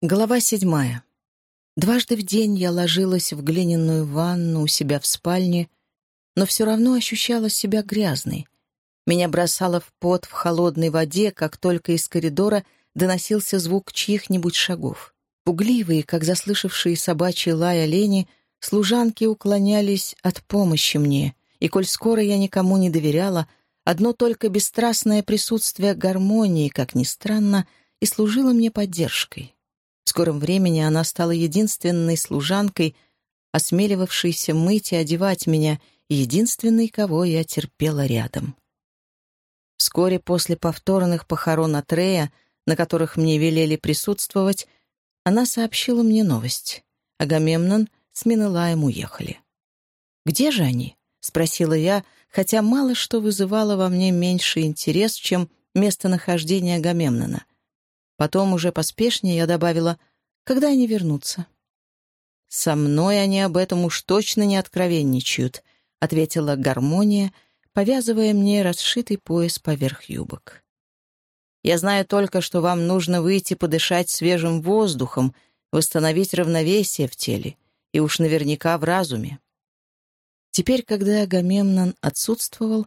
Глава седьмая. Дважды в день я ложилась в глиняную ванну у себя в спальне, но все равно ощущала себя грязной. Меня бросало в пот в холодной воде, как только из коридора доносился звук чьих-нибудь шагов. Пугливые, как заслышавшие собачий лай олени, служанки уклонялись от помощи мне, и коль скоро я никому не доверяла, одно только бесстрастное присутствие гармонии, как ни странно, и служило мне поддержкой. В скором времени она стала единственной служанкой, осмеливавшейся мыть и одевать меня, единственной, кого я терпела рядом. Вскоре после повторных похорон Атрея, на которых мне велели присутствовать, она сообщила мне новость. Агамемнон с Минелаем уехали. «Где же они?» — спросила я, хотя мало что вызывало во мне меньший интерес, чем местонахождение Агамемнона. Потом уже поспешнее я добавила, когда они вернутся. «Со мной они об этом уж точно не откровенничают», — ответила гармония, повязывая мне расшитый пояс поверх юбок. «Я знаю только, что вам нужно выйти подышать свежим воздухом, восстановить равновесие в теле и уж наверняка в разуме». Теперь, когда Агамемнон отсутствовал,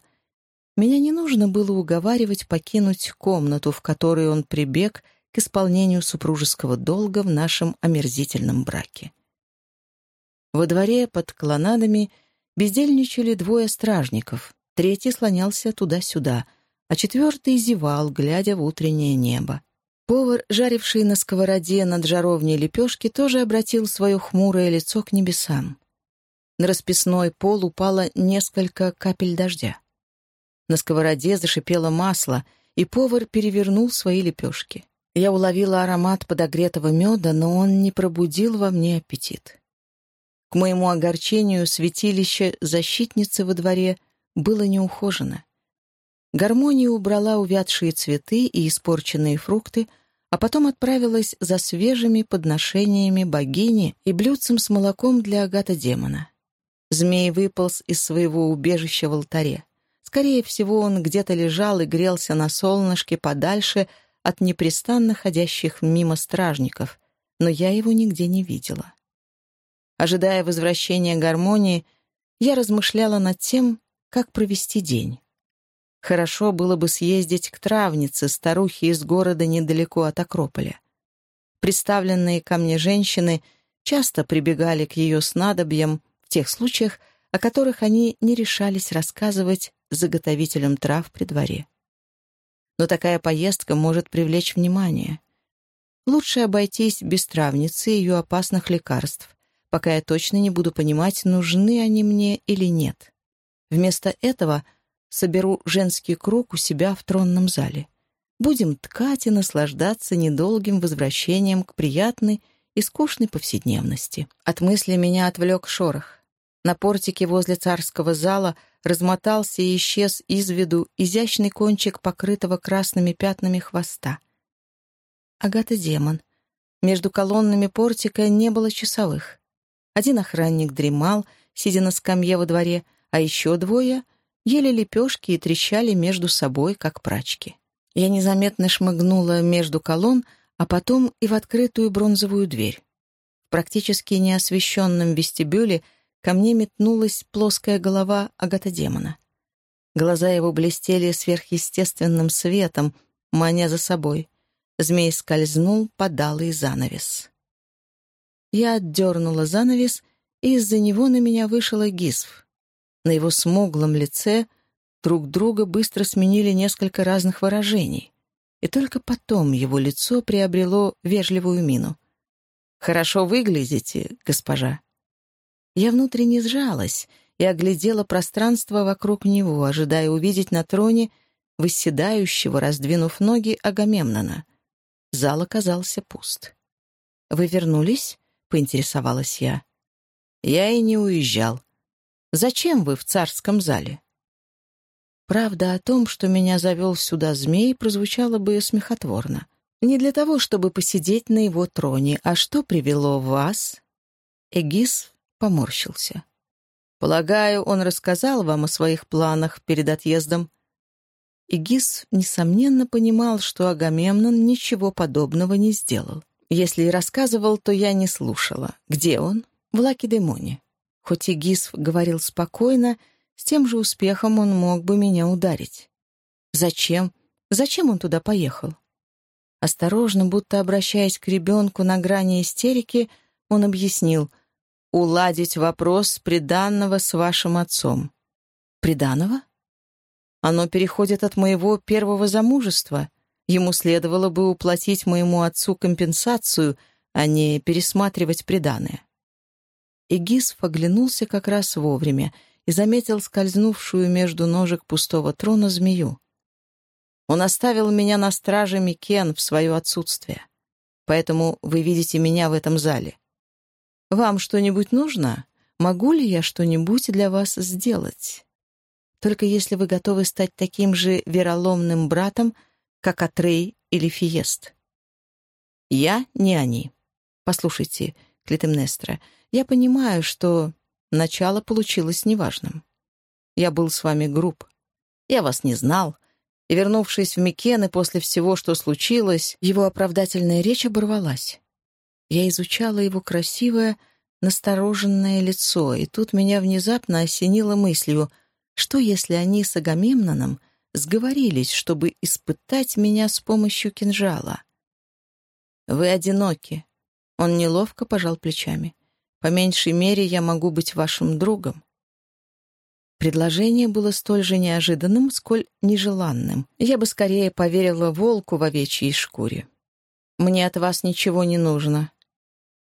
меня не нужно было уговаривать покинуть комнату, в которой он прибег к исполнению супружеского долга в нашем омерзительном браке. Во дворе под клонадами бездельничали двое стражников, третий слонялся туда-сюда, а четвертый зевал, глядя в утреннее небо. Повар, жаривший на сковороде над жаровней лепешки, тоже обратил свое хмурое лицо к небесам. На расписной пол упало несколько капель дождя. На сковороде зашипело масло, и повар перевернул свои лепешки. Я уловила аромат подогретого меда, но он не пробудил во мне аппетит. К моему огорчению святилище защитницы во дворе было неухожено. Гармония убрала увядшие цветы и испорченные фрукты, а потом отправилась за свежими подношениями богини и блюдцем с молоком для агата-демона. Змей выполз из своего убежища в алтаре. Скорее всего, он где-то лежал и грелся на солнышке подальше от непрестанно ходящих мимо стражников, но я его нигде не видела. Ожидая возвращения гармонии, я размышляла над тем, как провести день. Хорошо было бы съездить к травнице, старухе из города недалеко от Акрополя. Представленные ко мне женщины часто прибегали к ее снадобьям в тех случаях, о которых они не решались рассказывать заготовителям трав при дворе но такая поездка может привлечь внимание. Лучше обойтись без травницы и ее опасных лекарств, пока я точно не буду понимать, нужны они мне или нет. Вместо этого соберу женский круг у себя в тронном зале. Будем ткать и наслаждаться недолгим возвращением к приятной и скучной повседневности. От мысли меня отвлек шорох. На портике возле царского зала размотался и исчез из виду изящный кончик покрытого красными пятнами хвоста. Агата-демон. Между колоннами портика не было часовых. Один охранник дремал, сидя на скамье во дворе, а еще двое ели лепешки и трещали между собой, как прачки. Я незаметно шмыгнула между колонн, а потом и в открытую бронзовую дверь. В практически неосвещенном вестибюле — ко мне метнулась плоская голова агатодемона. Глаза его блестели сверхъестественным светом, маня за собой. Змей скользнул под алый занавес. Я отдернула занавес, и из-за него на меня вышел Гисф. На его смуглом лице друг друга быстро сменили несколько разных выражений, и только потом его лицо приобрело вежливую мину. «Хорошо выглядите, госпожа», я внутренне сжалась и оглядела пространство вокруг него, ожидая увидеть на троне восседающего, раздвинув ноги, Агамемнона. Зал оказался пуст. «Вы вернулись?» — поинтересовалась я. «Я и не уезжал. Зачем вы в царском зале?» Правда о том, что меня завел сюда змей, прозвучала бы смехотворно. Не для того, чтобы посидеть на его троне, а что привело вас? Эгис поморщился. «Полагаю, он рассказал вам о своих планах перед отъездом?» Игис, несомненно, понимал, что Агамемнон ничего подобного не сделал. Если и рассказывал, то я не слушала. Где он? В Лаки-Демоне. Хоть и Гисф говорил спокойно, с тем же успехом он мог бы меня ударить. Зачем? Зачем он туда поехал? Осторожно, будто обращаясь к ребенку на грани истерики, он объяснил «Уладить вопрос приданного с вашим отцом». «Приданного?» «Оно переходит от моего первого замужества. Ему следовало бы уплатить моему отцу компенсацию, а не пересматривать приданое». Игисф оглянулся как раз вовремя и заметил скользнувшую между ножек пустого трона змею. Он оставил меня на страже Микен в свое отсутствие. Поэтому вы видите меня в этом зале. Вам что-нибудь нужно? Могу ли я что-нибудь для вас сделать? Только если вы готовы стать таким же вероломным братом, как Атрей или Фиест. Я не они. Послушайте, Клитемнестра, я понимаю, что начало получилось неважным. Я был с вами груб. Я вас не знал, и, вернувшись в Микены после всего, что случилось, его оправдательная речь оборвалась. Я изучала его красивое, настороженное лицо, и тут меня внезапно осенило мыслью, что если они с Агамемноном сговорились, чтобы испытать меня с помощью кинжала? «Вы одиноки», — он неловко пожал плечами. «По меньшей мере я могу быть вашим другом». Предложение было столь же неожиданным, сколь нежеланным. Я бы скорее поверила волку в овечьей шкуре. «Мне от вас ничего не нужно».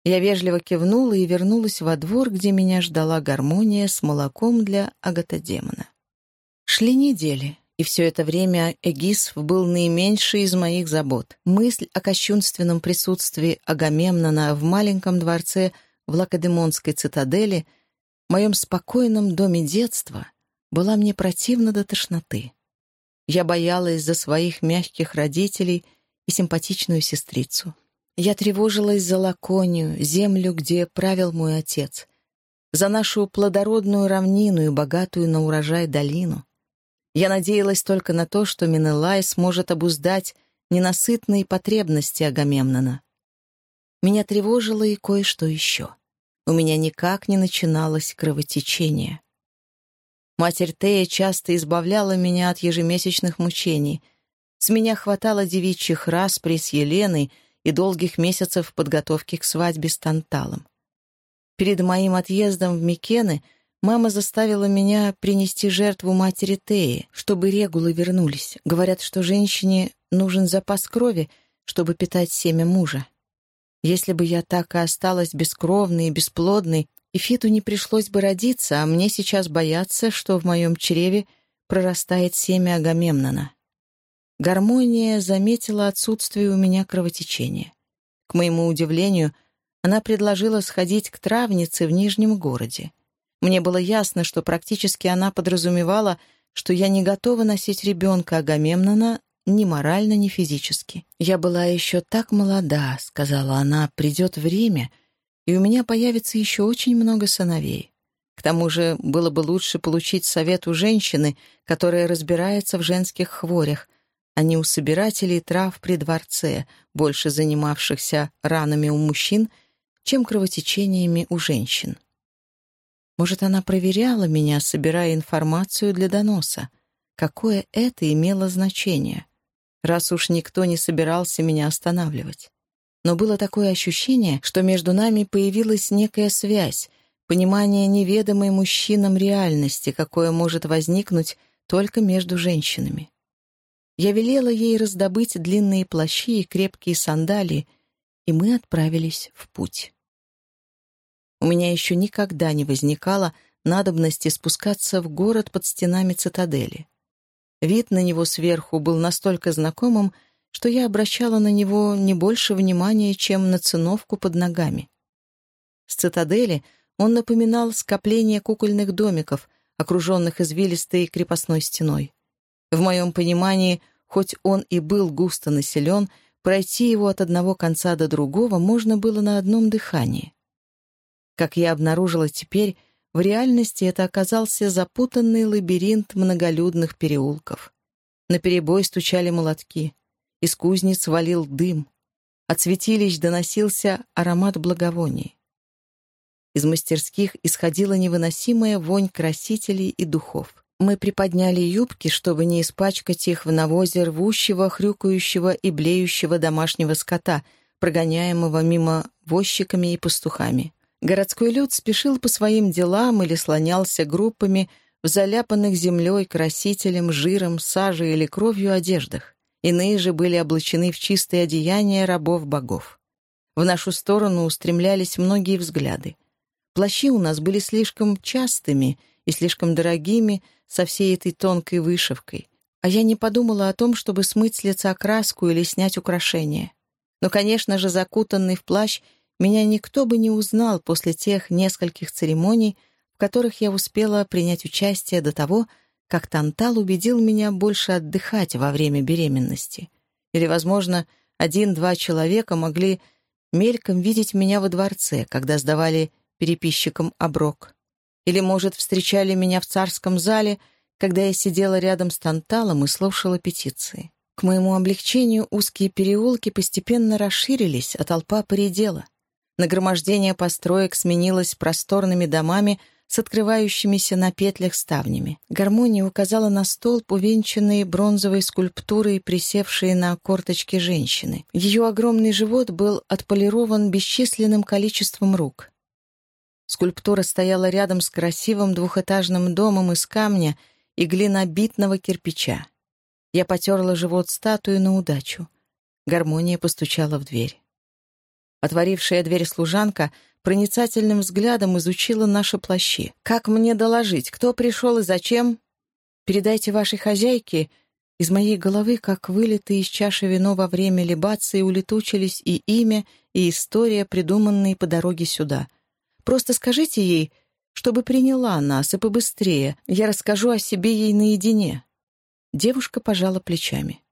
Я вежливо кивнула и вернулась во двор, где меня ждала гармония с молоком для агатодемона. Шли недели, и все это время Эгисф был наименьший из моих забот. Мысль о кощунственном присутствии Агамемнона в маленьком дворце в Лакодемонской цитадели — моем спокойном доме детства была мне противна до тошноты. Я боялась за своих мягких родителей и симпатичную сестрицу. Я тревожилась за Лаконию, землю, где правил мой отец, за нашу плодородную равнину и богатую на урожай долину. Я надеялась только на то, что Менелай сможет обуздать ненасытные потребности Агамемнона. Меня тревожило и кое-что еще у меня никак не начиналось кровотечение. Матерь Тея часто избавляла меня от ежемесячных мучений. С меня хватало девичьих распри с Еленой и долгих месяцев подготовки к свадьбе с Танталом. Перед моим отъездом в Микены мама заставила меня принести жертву матери Теи, чтобы регулы вернулись. Говорят, что женщине нужен запас крови, чтобы питать семя мужа. Если бы я так и осталась бескровной и бесплодной, и Фиту не пришлось бы родиться, а мне сейчас бояться, что в моем чреве прорастает семя Агамемнона. Гармония заметила отсутствие у меня кровотечения. К моему удивлению, она предложила сходить к травнице в Нижнем городе. Мне было ясно, что практически она подразумевала, что я не готова носить ребенка Агамемнона ни морально, ни физически. «Я была еще так молода», — сказала она, — «придет время, и у меня появится еще очень много сыновей. К тому же было бы лучше получить совет у женщины, которая разбирается в женских хворях, а не у собирателей трав при дворце, больше занимавшихся ранами у мужчин, чем кровотечениями у женщин. Может, она проверяла меня, собирая информацию для доноса. Какое это имело значение? раз уж никто не собирался меня останавливать. Но было такое ощущение, что между нами появилась некая связь, понимание неведомой мужчинам реальности, какое может возникнуть только между женщинами. Я велела ей раздобыть длинные плащи и крепкие сандалии, и мы отправились в путь. У меня еще никогда не возникало надобности спускаться в город под стенами цитадели. Вид на него сверху был настолько знакомым, что я обращала на него не больше внимания, чем на циновку под ногами. С цитадели он напоминал скопление кукольных домиков, окруженных извилистой крепостной стеной. В моем понимании, хоть он и был густо населен, пройти его от одного конца до другого можно было на одном дыхании. Как я обнаружила теперь, в реальности это оказался запутанный лабиринт многолюдных переулков. На перебой стучали молотки. Из кузниц валил дым. От святилищ доносился аромат благовоний. Из мастерских исходила невыносимая вонь красителей и духов. Мы приподняли юбки, чтобы не испачкать их в навозе рвущего, хрюкающего и блеющего домашнего скота, прогоняемого мимо возчиками и пастухами. Городской люд спешил по своим делам или слонялся группами в заляпанных землей, красителем, жиром, сажей или кровью одеждах. Иные же были облачены в чистые одеяния рабов-богов. В нашу сторону устремлялись многие взгляды. Плащи у нас были слишком частыми и слишком дорогими со всей этой тонкой вышивкой, а я не подумала о том, чтобы смыть с лица краску или снять украшения. Но, конечно же, закутанный в плащ, меня никто бы не узнал после тех нескольких церемоний, в которых я успела принять участие до того, как Тантал убедил меня больше отдыхать во время беременности. Или, возможно, один-два человека могли мельком видеть меня во дворце, когда сдавали переписчикам оброк. Или, может, встречали меня в царском зале, когда я сидела рядом с Танталом и слушала петиции. К моему облегчению узкие переулки постепенно расширились, а толпа поредела. Нагромождение построек сменилось просторными домами — с открывающимися на петлях ставнями. Гармония указала на столб, увенчанный бронзовой скульптурой, присевшей на корточки женщины. Ее огромный живот был отполирован бесчисленным количеством рук. Скульптура стояла рядом с красивым двухэтажным домом из камня и глинобитного кирпича. Я потерла живот статуи на удачу. Гармония постучала в дверь. Отворившая дверь служанка проницательным взглядом изучила наши плащи. «Как мне доложить? Кто пришел и зачем?» «Передайте вашей хозяйке...» Из моей головы, как вылитые из чаши вино во время либации, улетучились и имя, и история, придуманные по дороге сюда. Просто скажите ей, чтобы приняла нас, и побыстрее. Я расскажу о себе ей наедине». Девушка пожала плечами.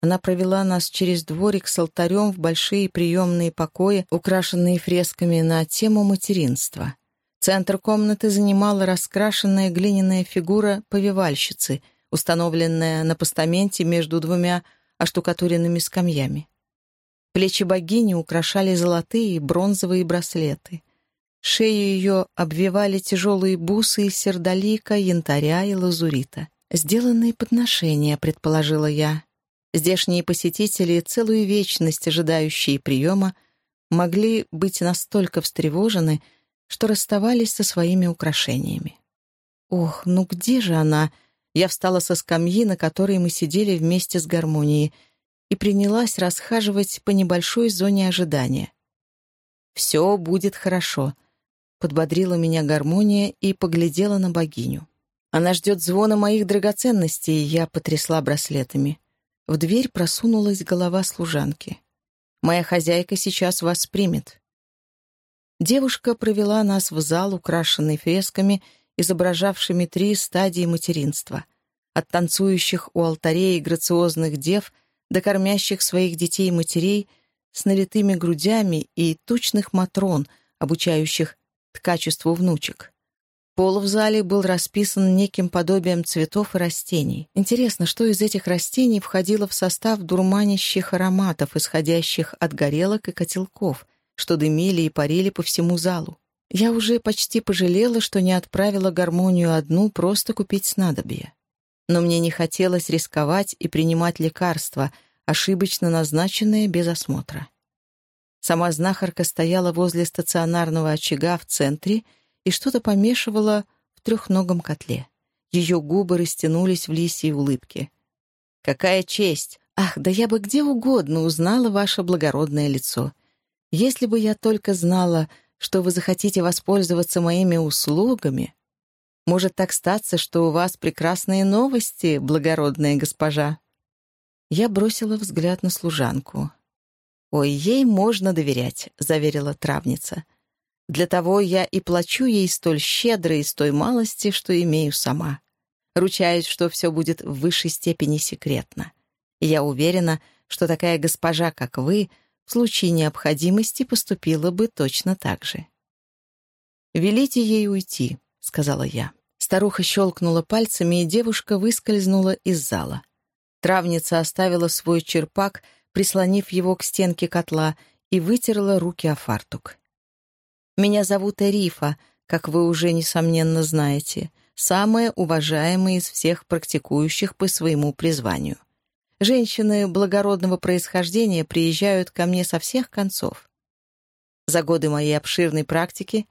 Она провела нас через дворик с алтарем в большие приемные покои, украшенные фресками на тему материнства. Центр комнаты занимала раскрашенная глиняная фигура повивальщицы, установленная на постаменте между двумя оштукатуренными скамьями. Плечи богини украшали золотые и бронзовые браслеты. Шею ее обвивали тяжелые бусы из сердолика, янтаря и лазурита. «Сделанные подношения», — предположила я, Здешние посетители, целую вечность ожидающие приема, могли быть настолько встревожены, что расставались со своими украшениями. «Ох, ну где же она?» Я встала со скамьи, на которой мы сидели вместе с гармонией, и принялась расхаживать по небольшой зоне ожидания. «Все будет хорошо», — подбодрила меня гармония и поглядела на богиню. «Она ждет звона моих драгоценностей», — я потрясла браслетами. В дверь просунулась голова служанки. «Моя хозяйка сейчас вас примет». Девушка провела нас в зал, украшенный фресками, изображавшими три стадии материнства. От танцующих у алтарей грациозных дев до кормящих своих детей матерей с налитыми грудями и тучных матрон, обучающих ткачеству внучек. Пол в зале был расписан неким подобием цветов и растений. Интересно, что из этих растений входило в состав дурманящих ароматов, исходящих от горелок и котелков, что дымили и парили по всему залу. Я уже почти пожалела, что не отправила гармонию одну просто купить снадобье. Но мне не хотелось рисковать и принимать лекарства, ошибочно назначенные без осмотра. Сама знахарка стояла возле стационарного очага в центре — и что-то помешивала в трехногом котле. Ее губы растянулись в лисьей улыбке. «Какая честь! Ах, да я бы где угодно узнала ваше благородное лицо. Если бы я только знала, что вы захотите воспользоваться моими услугами, может так статься, что у вас прекрасные новости, благородная госпожа». Я бросила взгляд на служанку. «Ой, ей можно доверять», — заверила травница. Для того я и плачу ей столь щедро из той малости, что имею сама. Ручаюсь, что все будет в высшей степени секретно. я уверена, что такая госпожа, как вы, в случае необходимости поступила бы точно так же. «Велите ей уйти», — сказала я. Старуха щелкнула пальцами, и девушка выскользнула из зала. Травница оставила свой черпак прислонив его к стенке котла, и вытерла руки о фартук. «Меня зовут Эрифа, как вы уже, несомненно, знаете, самая уважаемая из всех практикующих по своему призванию. Женщины благородного происхождения приезжают ко мне со всех концов. За годы моей обширной практики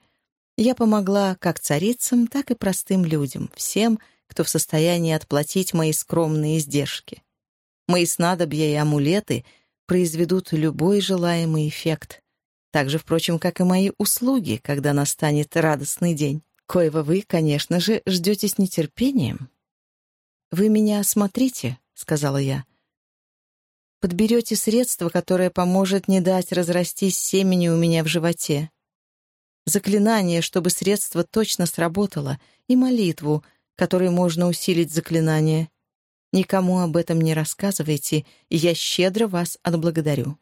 я помогла как царицам, так и простым людям, всем, кто в состоянии отплатить мои скромные издержки. Мои снадобья и амулеты произведут любой желаемый эффект. Так же, впрочем, как и мои услуги, когда настанет радостный день. Коего вы, конечно же, ждете с нетерпением. «Вы меня осмотрите», — сказала я. «Подберете средство, которое поможет не дать разрастись семени у меня в животе. Заклинание, чтобы средство точно сработало, и молитву, которой можно усилить заклинание. Никому об этом не рассказывайте, и я щедро вас отблагодарю».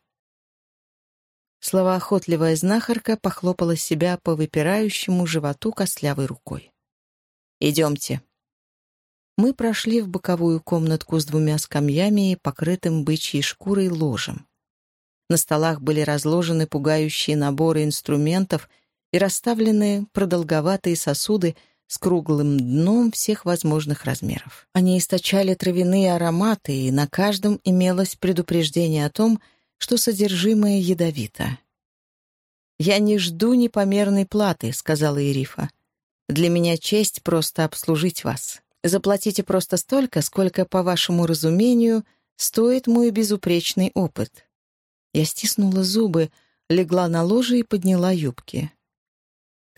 Словоохотливая знахарка похлопала себя по выпирающему животу костлявой рукой. «Идемте». Мы прошли в боковую комнатку с двумя скамьями и покрытым бычьей шкурой ложем. На столах были разложены пугающие наборы инструментов и расставлены продолговатые сосуды с круглым дном всех возможных размеров. Они источали травяные ароматы, и на каждом имелось предупреждение о том, что содержимое ядовито. «Я не жду непомерной платы», — сказала Ирифа. «Для меня честь просто обслужить вас. Заплатите просто столько, сколько, по вашему разумению, стоит мой безупречный опыт». Я стиснула зубы, легла на ложе и подняла юбки.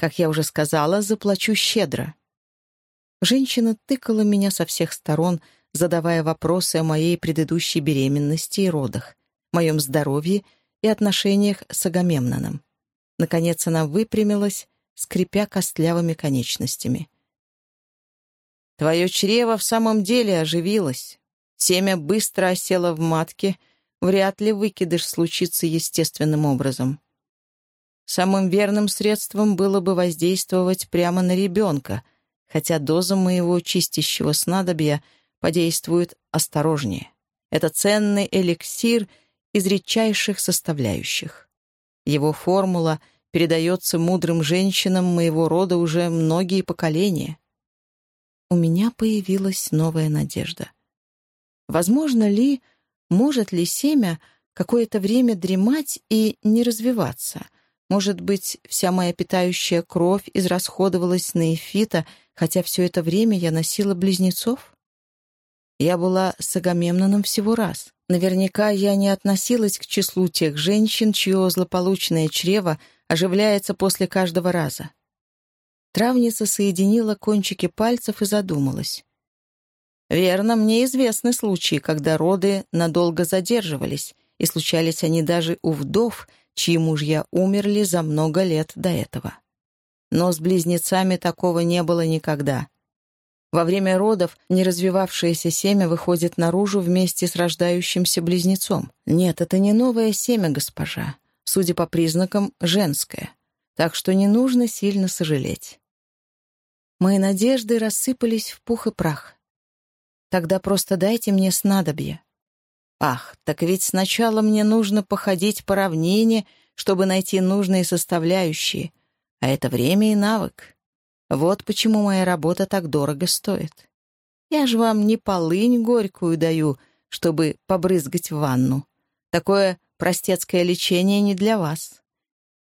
Как я уже сказала, заплачу щедро. Женщина тыкала меня со всех сторон, задавая вопросы о моей предыдущей беременности и родах моем здоровье и отношениях с Агамемноном. Наконец она выпрямилась, скрипя костлявыми конечностями. «Твое чрево в самом деле оживилось. Семя быстро осело в матке, вряд ли выкидыш случится естественным образом. Самым верным средством было бы воздействовать прямо на ребенка, хотя доза моего чистящего снадобья подействует осторожнее. Это ценный эликсир — из редчайших составляющих. Его формула передается мудрым женщинам моего рода уже многие поколения. У меня появилась новая надежда. Возможно ли, может ли семя какое-то время дремать и не развиваться? Может быть, вся моя питающая кровь израсходовалась на эфита, хотя все это время я носила близнецов? Я была с Агамемноном всего раз. Наверняка я не относилась к числу тех женщин, чье злополучное чрево оживляется после каждого раза. Травница соединила кончики пальцев и задумалась. «Верно, мне известны случаи, когда роды надолго задерживались, и случались они даже у вдов, чьи мужья умерли за много лет до этого. Но с близнецами такого не было никогда. Во время родов неразвивавшееся семя выходит наружу вместе с рождающимся близнецом. Нет, это не новое семя, госпожа. Судя по признакам, женское. Так что не нужно сильно сожалеть. Мои надежды рассыпались в пух и прах. Тогда просто дайте мне снадобье. Ах, так ведь сначала мне нужно походить по равнине, чтобы найти нужные составляющие, а это время и навык. Вот почему моя работа так дорого стоит. Я же вам не полынь горькую даю, чтобы побрызгать в ванну. Такое простецкое лечение не для вас.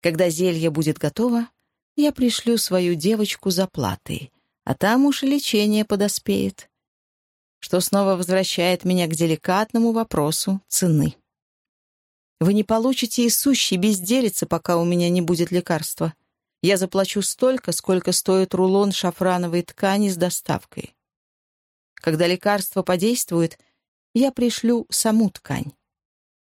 Когда зелье будет готово, я пришлю свою девочку за платой, а там уж лечение подоспеет. Что снова возвращает меня к деликатному вопросу цены. Вы не получите и сущей безделицы, пока у меня не будет лекарства. Я заплачу столько, сколько стоит рулон шафрановой ткани с доставкой. Когда лекарство подействует, я пришлю саму ткань.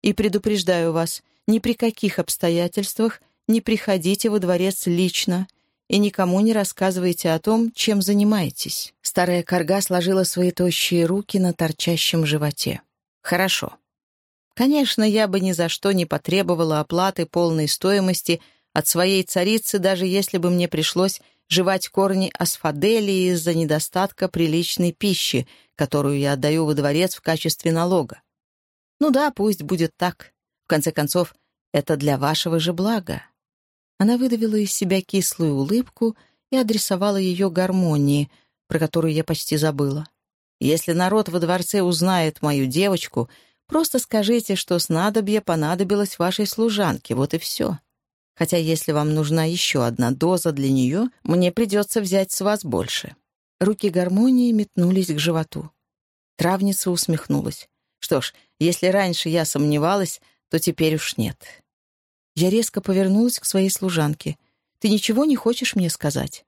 И предупреждаю вас, ни при каких обстоятельствах не приходите во дворец лично и никому не рассказывайте о том, чем занимаетесь. Старая корга сложила свои тощие руки на торчащем животе. Хорошо. Конечно, я бы ни за что не потребовала оплаты полной стоимости – от своей царицы, даже если бы мне пришлось жевать корни асфаделии из-за недостатка приличной пищи, которую я отдаю во дворец в качестве налога. Ну да, пусть будет так. В конце концов, это для вашего же блага. Она выдавила из себя кислую улыбку и адресовала ее гармонии, про которую я почти забыла. Если народ во дворце узнает мою девочку, просто скажите, что снадобье понадобилось вашей служанке, вот и все. Хотя если вам нужна еще одна доза для нее, мне придется взять с вас больше». Руки гармонии метнулись к животу. Травница усмехнулась. «Что ж, если раньше я сомневалась, то теперь уж нет». Я резко повернулась к своей служанке. «Ты ничего не хочешь мне сказать?»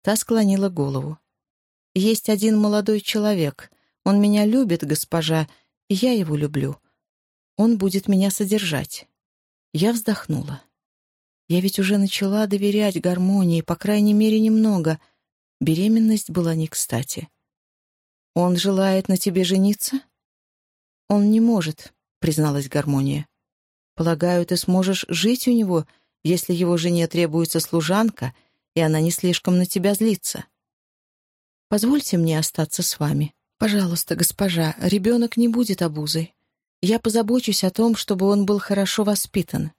Та склонила голову. «Есть один молодой человек. Он меня любит, госпожа, и я его люблю. Он будет меня содержать». Я вздохнула. Я ведь уже начала доверять гармонии, по крайней мере, немного. Беременность была не кстати. «Он желает на тебе жениться?» «Он не может», — призналась гармония. «Полагаю, ты сможешь жить у него, если его жене требуется служанка, и она не слишком на тебя злится. Позвольте мне остаться с вами. Пожалуйста, госпожа, ребенок не будет обузой. Я позабочусь о том, чтобы он был хорошо воспитан.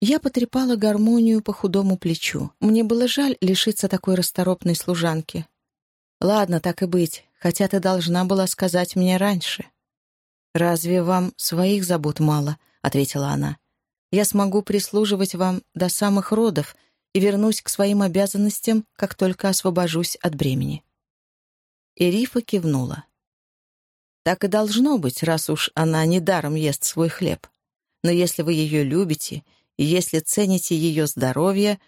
Я потрепала гармонию по худому плечу. Мне было жаль лишиться такой расторопной служанки. «Ладно, так и быть, хотя ты должна была сказать мне раньше». «Разве вам своих забот мало?» — ответила она. «Я смогу прислуживать вам до самых родов и вернусь к своим обязанностям, как только освобожусь от бремени». Ирифа кивнула. «Так и должно быть, раз уж она недаром ест свой хлеб. Но если вы ее любите и если цените ее здоровье,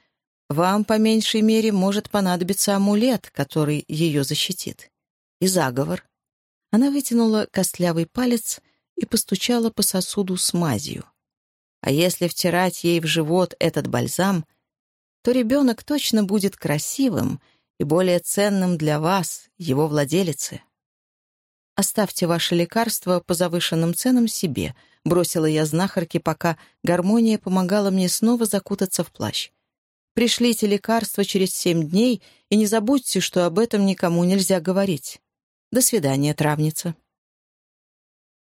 вам, по меньшей мере, может понадобиться амулет, который ее защитит. И заговор. Она вытянула костлявый палец и постучала по сосуду с мазью. А если втирать ей в живот этот бальзам, то ребенок точно будет красивым и более ценным для вас, его владелицы. Оставьте ваше лекарство по завышенным ценам себе —— бросила я знахарке, пока гармония помогала мне снова закутаться в плащ. «Пришлите лекарство через семь дней, и не забудьте, что об этом никому нельзя говорить. До свидания, травница».